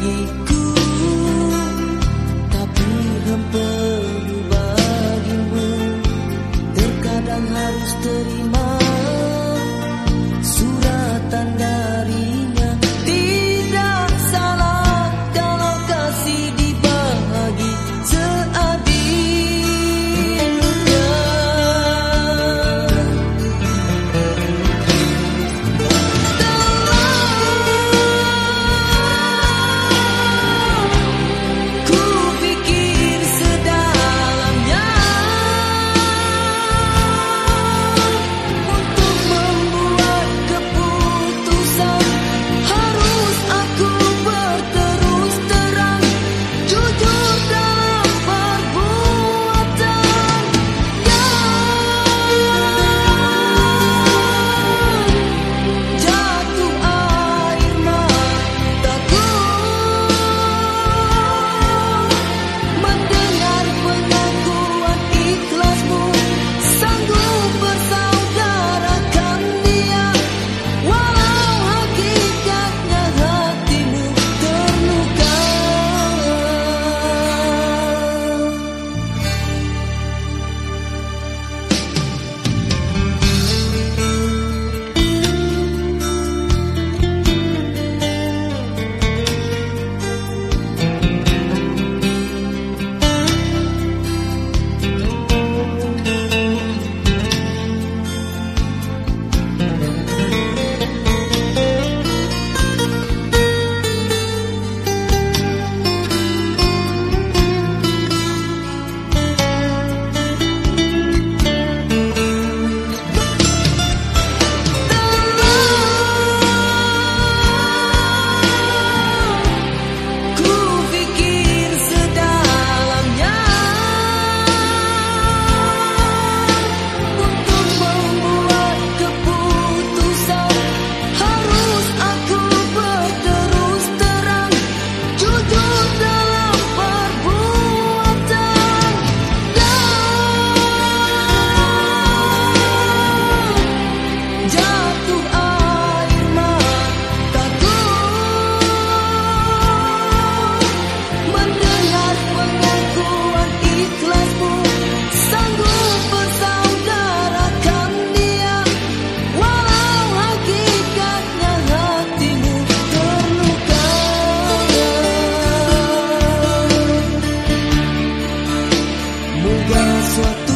一 suerte.